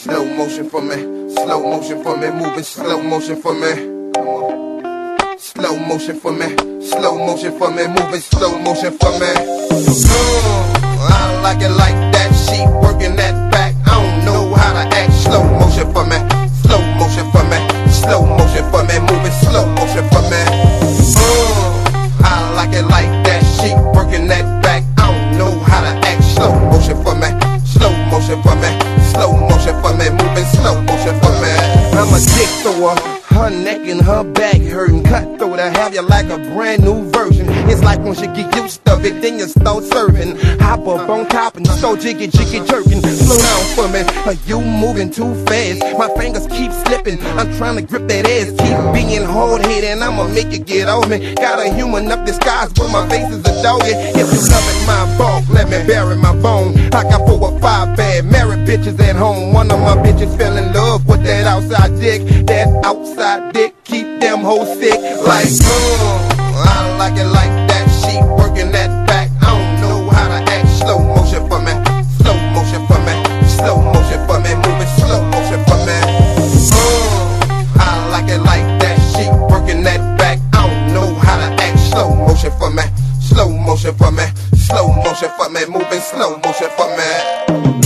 Slow motion for me, slow motion for me, moving slow motion for me. Slow motion for me, slow motion for me, moving slow motion for me. Mm, I like it like that, she working that I'm a dick thrower. Her neck and her back hurting, cutthroat. I have you like a brand new version. It's like once you get used to it, then you start serving. Hop up on top and so jiggy jiggy jerking. Slow down for me, are you moving too fast? My fingers keep slipping. I'm trying to grip that ass, keep being hard headed. I'ma make you get on me. Got a human up disguise, but my face is a doggy. If you loving my bulk, let me bury my bone. I got four or five bad married bitches at home. One of my bitches fell in love with that outside dick. That outside dick keep them hoes sick. Like, mm, I like it like motion for me, moving slow motion for me.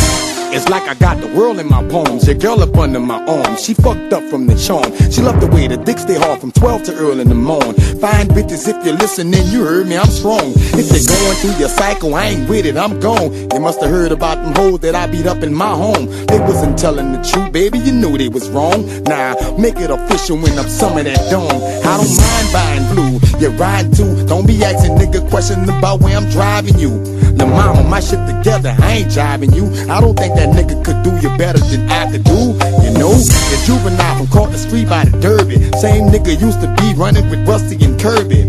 It's like I got the world in my palms. Your girl up under my arm. She fucked up from the charm. She loved the way the dick stay hard from 12 to early in the morning. Fine bitches, if you're listening, you heard me, I'm strong. If you're going through your cycle, I ain't with it, I'm gone. You must have heard about them hoes that I beat up in my home. They wasn't telling the truth, baby, you knew they was wrong. Nah, make it official when I'm some of that dome. I don't mind buying blue, you're too. Don't be asking nigga questions about where I'm driving you. The mama, my shit together, I ain't jiving you. I don't think that nigga could do you better than I could do. You know, the juvenile from caught the street by the derby. Same nigga used to be running with Rusty and Kirby.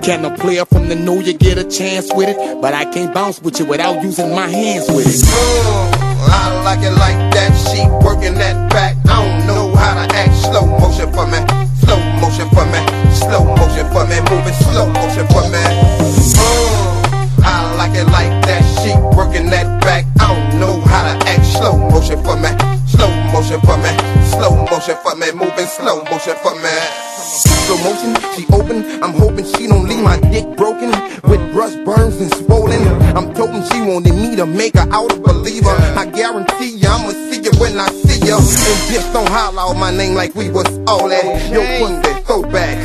Can a player from the know you get a chance with it? But I can't bounce with you without using my hands with it. Mm, I like it like that. She working that back. I don't know how to act. Slow motion for me, slow motion for me, open. I'm hoping she don't leave my dick broken with rust burns and swollen. I'm toting she wanted me to make her out a believer. I guarantee ya, I'ma see you when I see ya. And bitch, don't holler out my name like we was all that. Yo, pussy, throw back,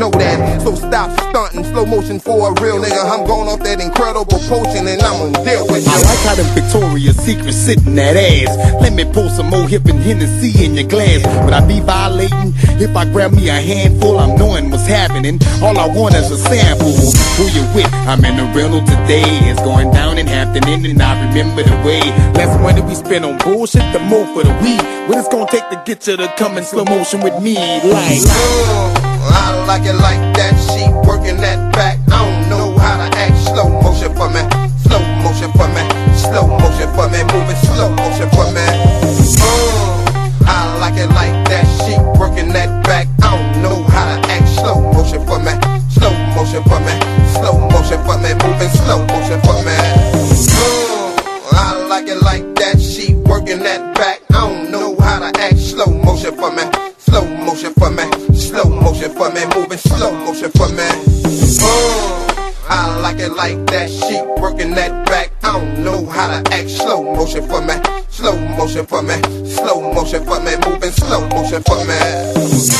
know that. So stop stunting, slow motion for a real nigga. I'm going off that incredible potion, and I'ma deal with I you. like how them Victoria's Secret sitting that ass. Let me pull some more hip and Hennessy in your glass. Would I be violating if I grab me a handful? I'm knowing what's happening. All I want is a sample. Who you with? I'm in the rental today. It's going down in Hampton and I remember the way. Less money we spend on bullshit, the more for the weed. What it's gonna take to get you to come in slow motion with me? Like. I like it like that. She working that back. I don't know how to act. Slow motion for me, slow motion for me, slow motion for me, moving slow motion for me. Mm, I like it like that. She working that back. I don't know how to act. Slow motion for me, slow motion for me, slow motion for me, moving slow like that. She working that back. I don't know how to act. Slow motion for me, slow motion for me, slow motion for me, moving slow motion for me.